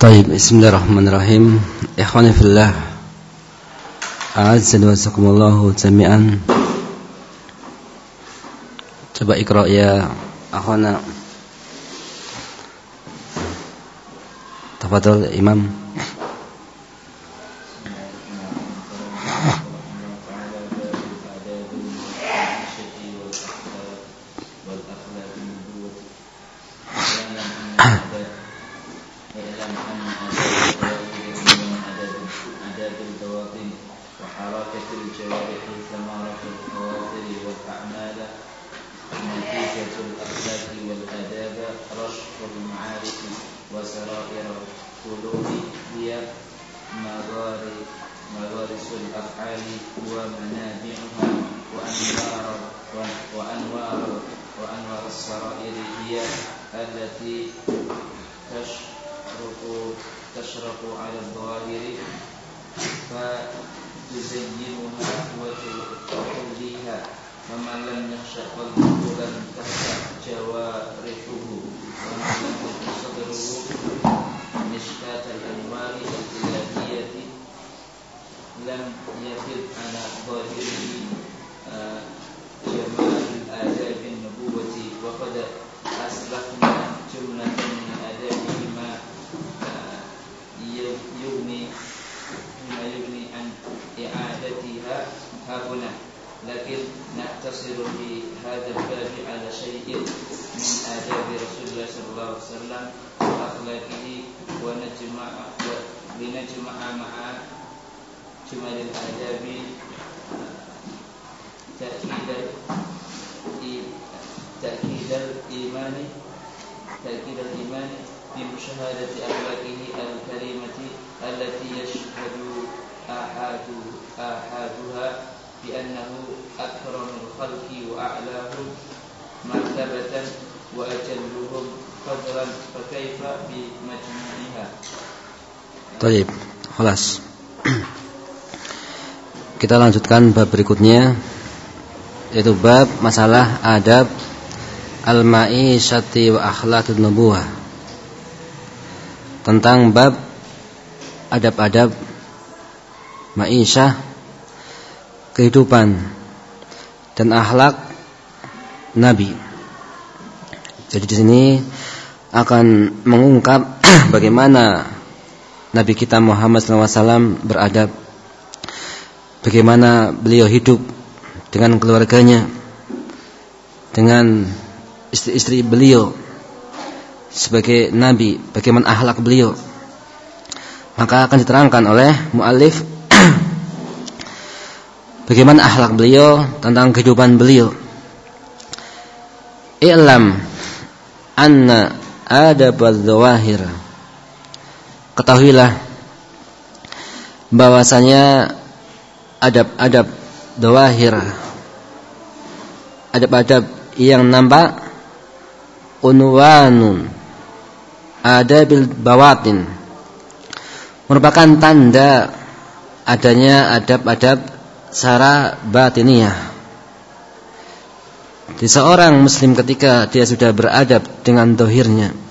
طيب بسم الله الرحمن الرحيم إخواني في الله أعزني وسكم الله جميعا Coba ikra ya akhwana Tafadhol Imam ومنابعها وأنوار وأنوار وأنوار السرائر هي التي تشرق تشرق على الظواهر فتزينها وتحليها. فمن لم يخشى قلبه لم تخشى جوارحه. ومن لم يخشى صدره مشكاة الأنوار الإلهية لم يرد على ظاهره آه، جمال الآداب النبوة وقد أسلفنا جملة من آدابه آه، ما يغني ما يغني عن إعادتها ها هنا. لكن نقتصر في هذا الباب على شيء من آداب رسول الله صلى الله عليه وسلم وأخلاقه ونجمع لنجمع مع جمل الآداب آه، تأكيد تأكيد الإيمان تأكيد الإيمان بمشاهدة أخلاقه الكريمة التي يشهد آحاد آحادها بأنه أكرم الخلق وأعلاهم مرتبة وأجلهم قدرا فكيف بمجموعها؟ طيب خلاص. Kita lanjutkan bab berikutnya yaitu bab masalah adab al-ma'isyati wa akhlaqun nubuwah. Tentang bab adab-adab ma'isyah kehidupan dan akhlak nabi. Jadi di sini akan mengungkap bagaimana Nabi kita Muhammad SAW beradab Bagaimana beliau hidup Dengan keluarganya Dengan istri-istri beliau Sebagai Nabi Bagaimana ahlak beliau. Maka akan diterangkan oleh mu'alif Bagaimana ahlak beliau Tentang kehidupan beliau. I'lam Anna adab al-zawahir ketahuilah bahwasanya adab-adab dawahir. Adab-adab yang nampak unwanun adabil bawatin. Merupakan tanda adanya adab-adab secara batiniah. Di seorang muslim ketika dia sudah beradab dengan dohirnya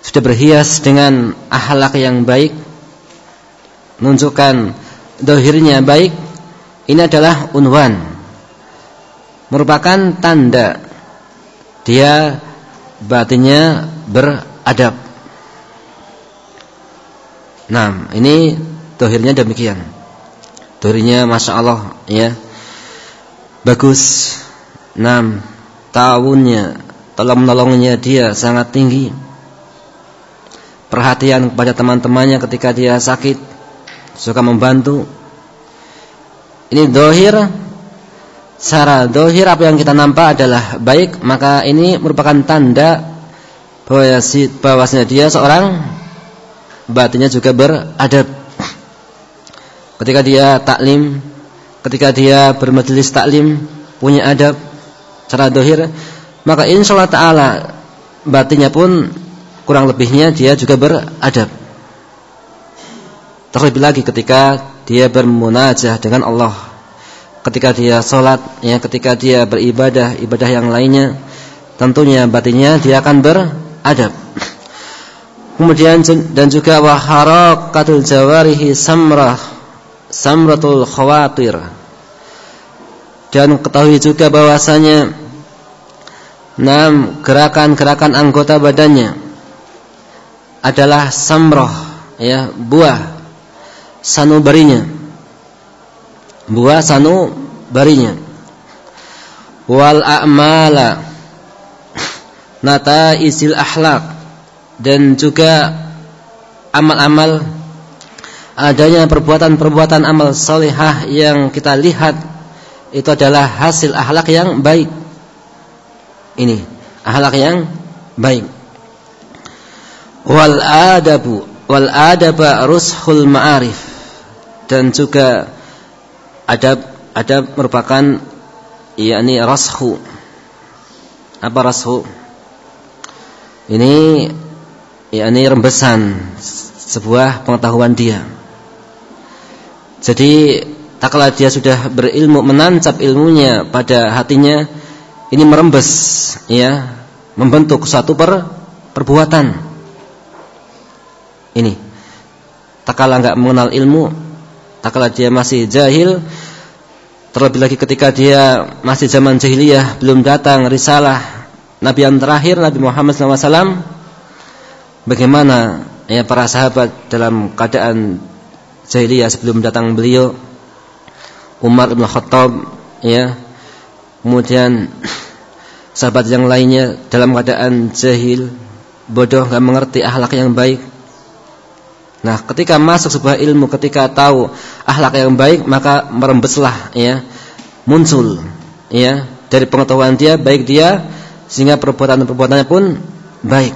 sudah berhias dengan ahlak yang baik menunjukkan dohirnya baik ini adalah unwan. Merupakan tanda dia batinnya beradab. Nah ini dohirnya demikian. Dohirnya Masya Allah ya. Bagus. Nah tahunnya tolong menolongnya dia sangat tinggi. Perhatian kepada teman-temannya ketika dia sakit, suka membantu. Ini dohir, secara dohir apa yang kita nampak adalah baik, maka ini merupakan tanda bahwasanya dia seorang batinnya juga beradab. Ketika dia taklim, ketika dia bermajelis taklim, punya adab, secara dohir, maka insya Allah Taala batinnya pun kurang lebihnya dia juga beradab. Terlebih lagi ketika dia bermunajah dengan Allah. Ketika dia sholat, ya, ketika dia beribadah, ibadah yang lainnya, tentunya batinnya dia akan beradab. Kemudian dan juga wa harakatul jawarihi samrah samratul khawatir. Dan ketahui juga bahwasanya enam gerakan-gerakan anggota badannya adalah samroh ya buah sanubarinya buah sanubarinya wal a'mala. Nata isil akhlak. Dan juga amal-amal. Adanya perbuatan-perbuatan amal salihah yang kita lihat. Itu adalah hasil akhlak yang baik. Ini akhlak yang baik. Wal adabu wal adaba rushul ma'arif dan juga adab adab merupakan yakni rashu. Apa rashu? Ini yakni rembesan sebuah pengetahuan dia. Jadi tak kala dia sudah berilmu menancap ilmunya pada hatinya ini merembes ya membentuk suatu per, perbuatan ini. Tak kala enggak mengenal ilmu tak kala dia masih jahil terlebih lagi ketika dia masih zaman jahiliyah belum datang risalah nabi yang terakhir Nabi Muhammad SAW bagaimana ya para sahabat dalam keadaan jahiliyah sebelum datang beliau? Umar bin Khattab ya. Kemudian sahabat yang lainnya dalam keadaan jahil bodoh enggak mengerti akhlak yang baik Nah, ketika masuk sebuah ilmu, ketika tahu akhlak yang baik, maka merembeslah ya, muncul ya dari pengetahuan dia baik dia sehingga perbuatan-perbuatannya pun baik.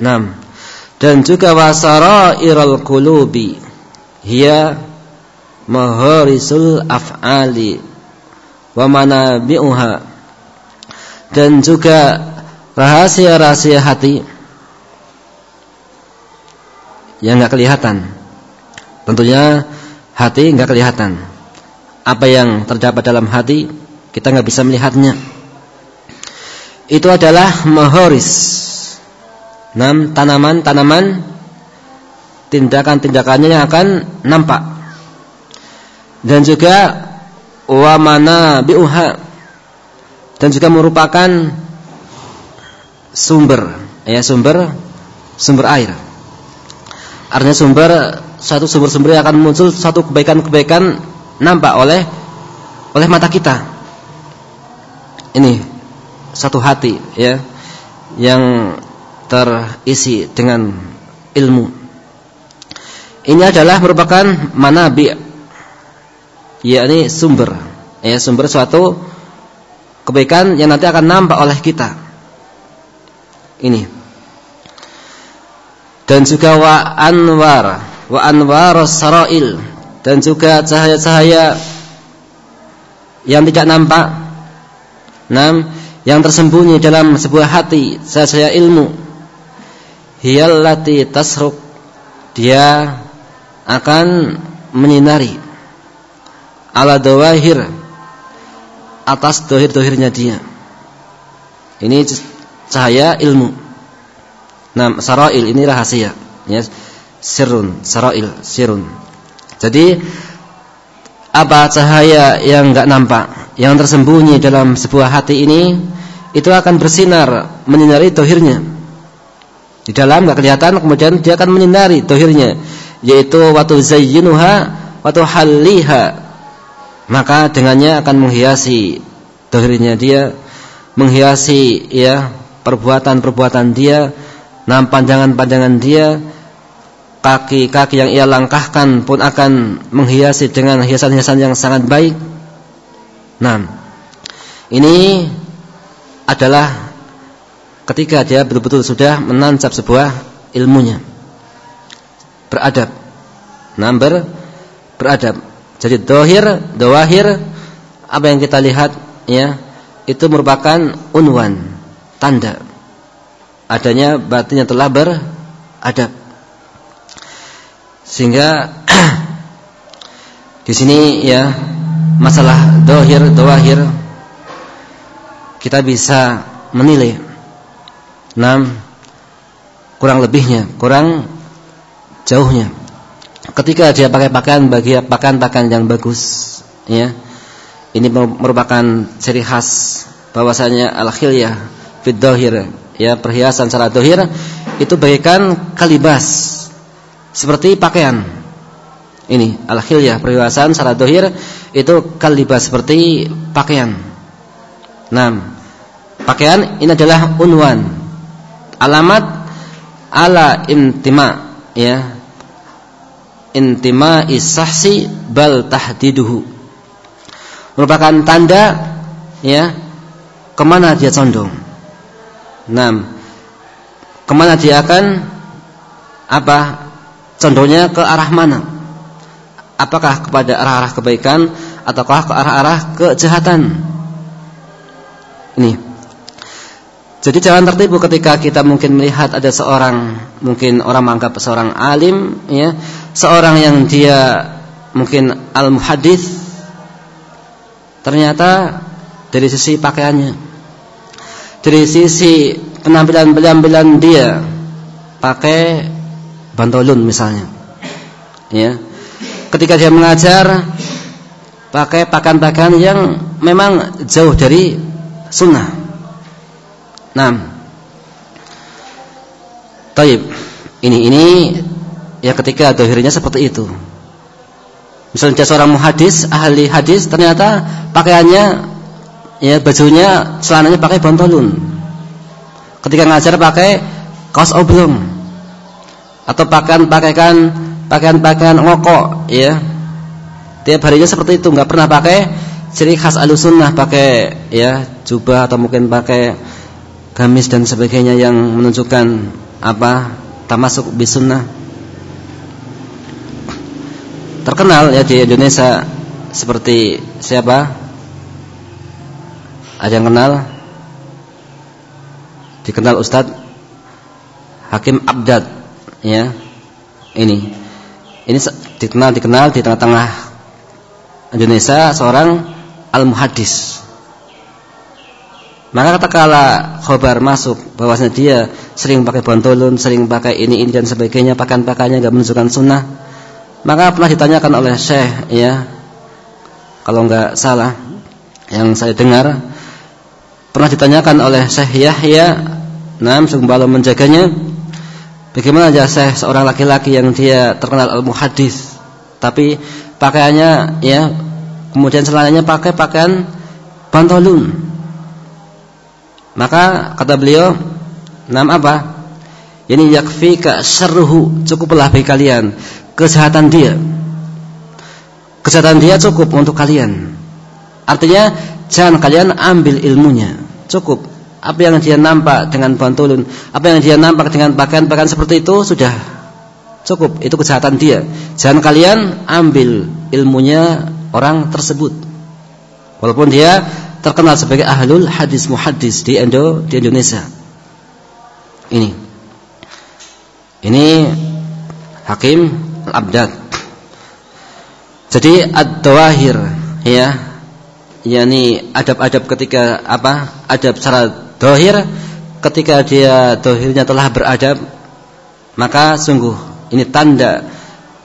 6. Dan juga wasarairul qulubi hiya maharisul af'ali wa manabi'uha dan juga rahasia-rahasia hati yang enggak kelihatan. Tentunya hati enggak kelihatan. Apa yang terdapat dalam hati kita enggak bisa melihatnya. Itu adalah mahoris enam tanaman-tanaman tindakan-tindakannya yang akan nampak. Dan juga wamana biuha dan juga merupakan sumber ya sumber sumber air. Artinya sumber satu sumber-sumber yang akan muncul satu kebaikan-kebaikan nampak oleh oleh mata kita. Ini satu hati ya yang terisi dengan ilmu. Ini adalah merupakan manabi yakni sumber ya sumber suatu kebaikan yang nanti akan nampak oleh kita. Ini. Dan juga wa anwar wa anwar sarail dan juga cahaya-cahaya yang tidak nampak. Nam yang tersembunyi dalam sebuah hati, cahaya ilmu. Hiyallati tasruk. Dia akan menyinari. Ala dawahir atas dohir-dohirnya dia. Ini cahaya ilmu nah sarail ini rahasia. Ya sirun sarail sirun jadi apa cahaya yang enggak nampak yang tersembunyi dalam sebuah hati ini itu akan bersinar menyinari dohirnya. Di dalam enggak kelihatan kemudian dia akan menyinari dohirnya. Yaitu waktu zayyinuha waktu halliha. Maka dengannya akan menghiasi dohirnya dia menghiasi ya perbuatan-perbuatan dia nam pandangan-pandangan dia kaki-kaki yang ia langkahkan pun akan menghiasi dengan hiasan-hiasan yang sangat baik nah ini adalah ketika dia betul-betul sudah menancap sebuah ilmunya. Beradab. Number beradab. Jadi dohir, doahir apa yang kita lihat ya itu merupakan unwan, tanda adanya batin yang telah beradab. Sehingga di sini ya masalah dohir, doahir kita bisa menilai Nam kurang lebihnya, kurang jauhnya. Ketika dia pakai pakaian bagi pakaian-pakaian yang bagus, ya. Ini merupakan ciri khas bahwasanya al-khilyah fid ya perhiasan secara dohir itu bagaikan kalibas seperti pakaian. Ini al-khilyah perhiasan secara dohir itu kalibas seperti pakaian. Nah, pakaian ini adalah unwan, alamat ala intima, ya. Intima isahsi bal tahdiduhu. Merupakan tanda ya ke mana dia condong. Nah, ke mana dia akan apa condongnya ke arah mana? Apakah kepada arah-arah kebaikan ataukah ke arah-arah kejahatan? Ini. Jadi jangan tertipu ketika kita mungkin melihat ada seorang mungkin orang menganggap seorang alim ya, seorang yang dia mungkin al-muhaddits ternyata dari sisi pakaiannya dari sisi penampilan-penampilan dia pakai bantolun misalnya ya. Ketika dia mengajar pakai pakaian-pakaian yang memang jauh dari sunnah. Nah taib. Ini ini ya ketika dohirnya seperti itu. Misalnya seorang muhadis ahli hadis ternyata pakaiannya ya bajunya celananya pakai bantolun. Ketika ngajar pakai kaos oblong. Atau pakaian pakaian pakaian pakaian ngokok ya. Tiap harinya seperti itu nggak pernah pakai ciri khas alusunnah pakai ya jubah atau mungkin pakai gamis dan sebagainya yang menunjukkan apa tamasuk bisunnah. Terkenal ya di Indonesia seperti siapa ada yang kenal? Dikenal Ustadz Hakim Abdad ya. Ini. Ini dikenal dikenal di tengah-tengah Indonesia seorang al-muhaddis. Maka kala khobar masuk bahwasanya dia sering pakai bantolun, sering pakai ini ini dan sebagainya, pakaian-pakaiannya enggak menunjukkan sunnah. Maka pernah ditanyakan oleh Syekh ya. Kalau enggak salah yang saya dengar Pernah ditanyakan oleh Syekh Yahya, nam sembala menjaganya, bagaimana Syekh seorang laki-laki yang dia terkenal al-muhaddis, tapi pakaiannya ya, kemudian celananya pakai pakaian pantolun. Maka kata beliau, nam apa? Ini yakfika syarruhu, cukuplah bagi kalian kejahatan dia. Kejahatan dia cukup untuk kalian. Artinya jangan kalian ambil ilmunya. Cukup. Apa yang dia nampak dengan bantulun, apa yang dia nampak dengan pakaian-pakaian seperti itu sudah cukup. Itu kejahatan dia. Jangan kalian ambil ilmunya orang tersebut. Walaupun dia terkenal sebagai ahlul hadis muhaddis di Indo di Indonesia. Ini. Ini Hakim Al-Abdad. Jadi ad-dawahir ya yakni adab-adab ketika apa? Adab secara dohir ketika dia dohirnya telah beradab maka sungguh ini tanda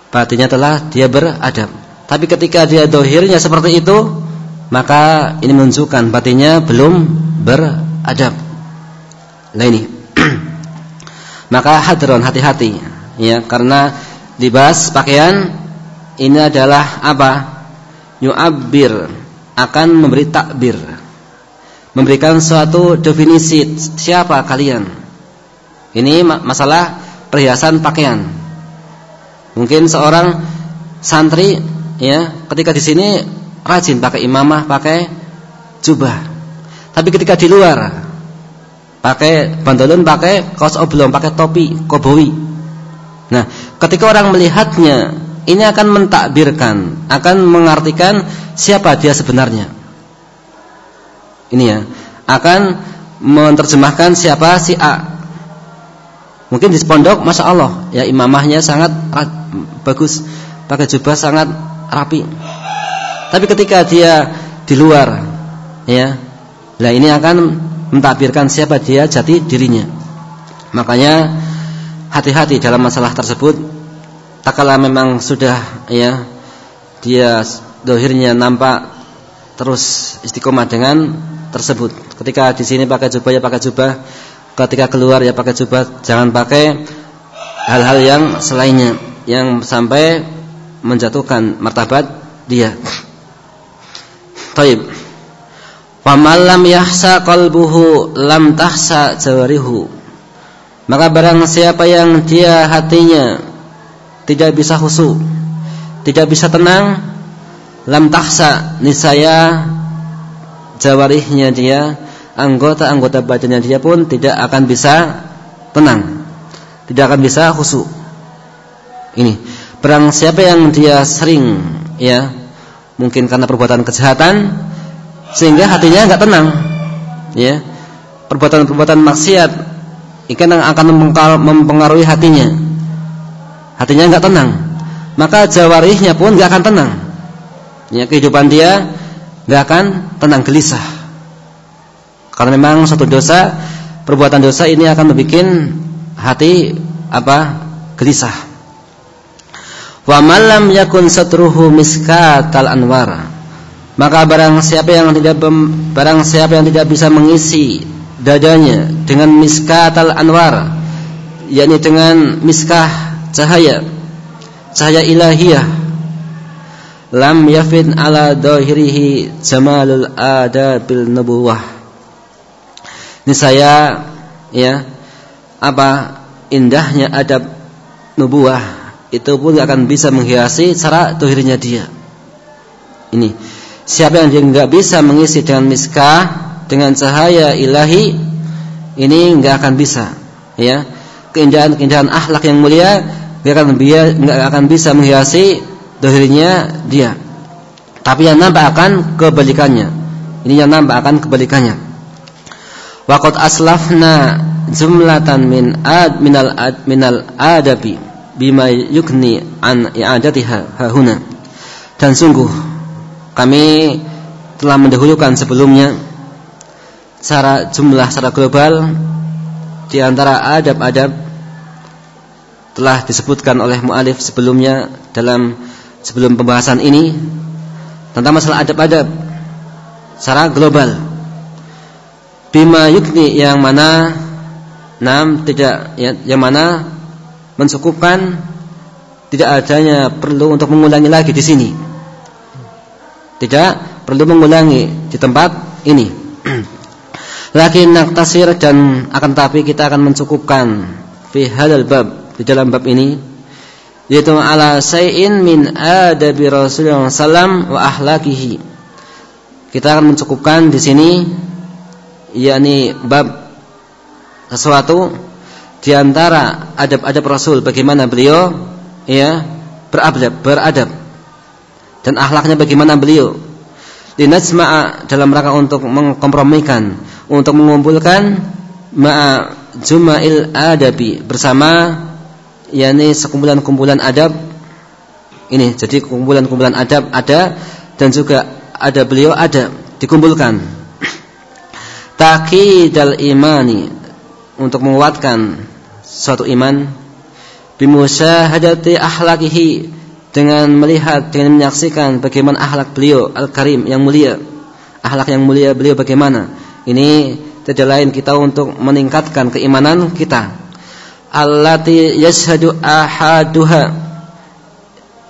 batinnya telah dia beradab. Tapi ketika dia dohirnya seperti itu maka ini menunjukkan batinnya belum beradab. Nah ini maka hadron hati-hati ya karena libas pakaian ini adalah apa? Yu'abbir akan memberi takbir. Memberikan suatu definisi siapa kalian. Ini masalah perhiasan pakaian. Mungkin seorang santri ya ketika di sini rajin pakai imamah pakai jubah. Tapi ketika di luar pakai bandolon pakai kaos oblong pakai topi koboi. Nah ketika orang melihatnya ini akan mentakbirkan akan mengartikan siapa dia sebenarnya. Ini ya, akan menerjemahkan siapa si A. Mungkin di pondok, masya Allah, ya imamahnya sangat bagus, pakai jubah sangat rapi. Tapi ketika dia di luar, ya, lah ini akan mentakbirkan siapa dia jati dirinya. Makanya hati-hati dalam masalah tersebut. Tak kala memang sudah ya dia dohirnya nampak terus istiqomah dengan tersebut. Ketika di sini pakai jubah ya pakai jubah, ketika keluar ya pakai jubah, jangan pakai hal-hal yang selainnya yang sampai menjatuhkan martabat dia. Taib. Faman lam yahsa qalbuhu lam tahsa jawarihu. Maka barang siapa yang dia hatinya tidak bisa khusyuk, tidak bisa tenang, lam tahsa nisaya jawarihnya dia, anggota-anggota badannya dia pun tidak akan bisa tenang. Tidak akan bisa khusyuk. Ini, barang siapa yang dia sering ya, mungkin karena perbuatan kejahatan sehingga hatinya enggak tenang. Ya. Perbuatan-perbuatan maksiat ikan yang akan mempengaruhi hatinya. Hatinya enggak tenang. Maka jawarihnya pun enggak akan tenang. Ya, kehidupan dia enggak akan tenang gelisah. Karena memang satu dosa, perbuatan dosa ini akan membuat hati apa? gelisah. Wa malam yakun satruhu miskatal anwara maka barang siapa yang tidak barang siapa yang tidak bisa mengisi dadanya dengan miskatal anwar yakni dengan miskah cahaya. Cahaya ilahiyah. Lam yafid ala dahirihi jamalul adabil nubuwah. Ini saya ya apa indahnya adab nubuah itu pun akan bisa menghiasi cara dohirnya dia. Ini. Siapa yang dia nggak bisa mengisi dengan miskah, dengan cahaya ilahi, ini nggak akan bisa. Ya, keindahan-keindahan akhlak yang mulia akan dia nggak akan bisa menghiasi dohirnya dia. Tapi yang nampak akan kebalikannya. Ini yang nampak akan kebalikannya. Waqad aslafna jumlatan min ad minal ad minal adabi bima yukni an i'adatiha hahuna. Dan sungguh kami telah mendahulukan sebelumnya secara jumlah secara global di antara adab-adab telah disebutkan oleh mualif sebelumnya dalam sebelum pembahasan ini tentang masalah adab-adab secara global. Bima yukni yang mana nam tidak ya, yang mana mencukupkan tidak adanya perlu untuk mengulangi lagi di sini. Tidak perlu mengulangi di tempat ini. Lakin naktasir dan akan tapi kita akan mencukupkan fi hadal bab di dalam bab ini yaitu ala sayin min adabi Rasulullah sallam wa ahlakihi. Kita akan mencukupkan di sini yakni bab sesuatu di antara adab-adab Rasul bagaimana beliau ya beradab beradab dan akhlaknya bagaimana beliau dinasma'a dalam rangka untuk mengkompromikan untuk mengumpulkan ma'a juma'il adabi bersama yakni sekumpulan-kumpulan adab. Ini jadi kumpulan-kumpulan adab ada dan juga ada beliau ada dikumpulkan. Takidal imani untuk menguatkan suatu iman. Bimusyahadati akhlakihi dengan melihat dengan menyaksikan bagaimana akhlak beliau al-karim yang mulia. Akhlak yang mulia beliau bagaimana ini tidak lain kita untuk meningkatkan keimanan kita. Allati yashhadu ahaduha.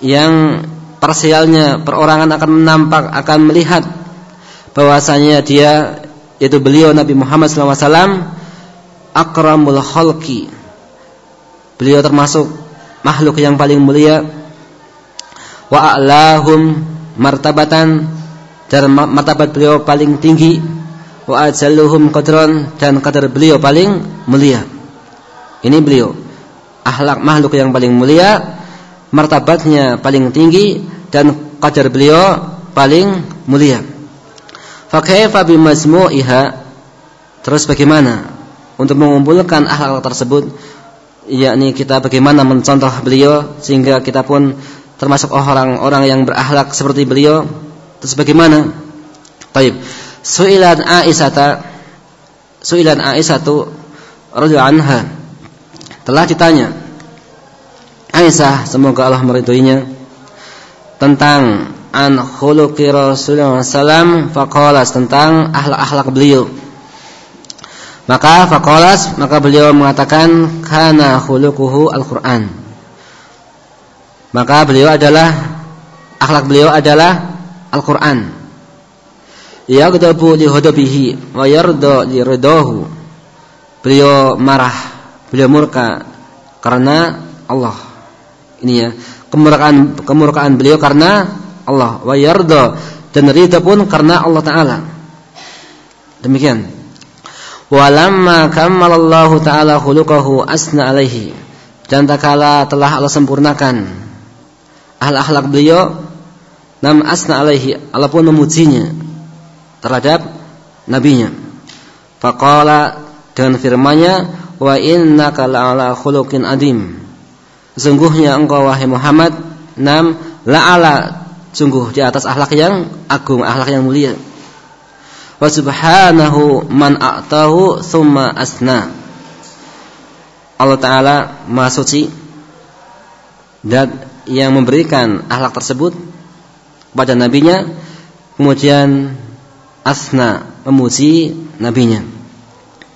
Yang parsialnya perorangan akan menampak akan melihat bahwasanya dia yaitu beliau Nabi Muhammad SAW akramul khalqi. Beliau termasuk makhluk yang paling mulia. Wa a'lahum martabatan. Dan martabat beliau paling tinggi wa ajalluhum qadran dan qadar beliau paling mulia. Ini beliau akhlak makhluk yang paling mulia martabatnya paling tinggi dan qadar beliau paling mulia. Fa kaifa bimazmu'iha? Terus bagaimana untuk mengumpulkan akhlak tersebut? Yakni kita bagaimana mencontoh beliau sehingga kita pun termasuk orang-orang yang berakhlak seperti beliau? Terus bagaimana? Taib. Su'ilan Aisyah Su'ilan Aisyah radhiyallahu anha telah ditanya Aisyah semoga Allah meridhoinya tentang an khuluqi Rasulullah SAW faqalas tentang akhlak-akhlak beliau. Maka faqalas maka beliau mengatakan kana khuluquhu al-Qur'an. Maka beliau adalah akhlak beliau adalah Al-Qur'an yaghdabu li hudabihi wa yarda li ridahu. Beliau marah beliau murka karena Allah. Ini ya kemurkaan kemurkaan beliau karena Allah. Wa yarda dan ridha pun karena Allah taala. Demikian. Walamma kammalallahu taala khuluquhu asna alaihi. Dan tak telah Allah sempurnakan akhlak beliau nam asna alaihi Allah pun memujinya terhadap nabinya. Faqala dengan firman-Nya wa innaka la'ala khuluqin adim. Sungguhnya engkau wahai Muhammad nam la'ala sungguh di atas akhlak yang agung, akhlak yang mulia. Wa subhanahu man a'tahu thumma asna. Allah taala Maha suci dan yang memberikan akhlak tersebut kepada nabinya kemudian asna memuji nabinya.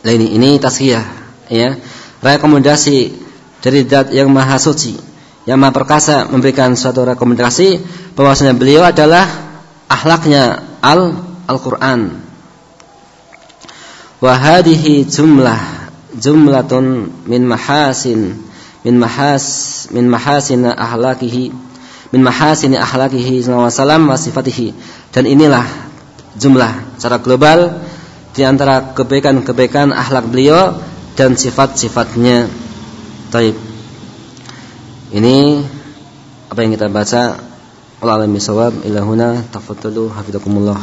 Nah ini ini tasqiyah ya. Rekomendasi dari zat yang maha suci, yang maha perkasa memberikan suatu rekomendasi bahwasanya beliau adalah akhlaknya al Al-Qur'an. Wa hadhihi jumlah jumlatun min mahasin min mahas min mahasin ahlakihi min mahasin ahlakihi sallallahu alaihi wasallam wa sifatihi dan inilah jumlah secara global di antara kebaikan-kebaikan akhlak beliau dan sifat-sifatnya. Taib. Ini apa yang kita baca. Allah alami sawab ilahuna tafadhalu hafizakumullah.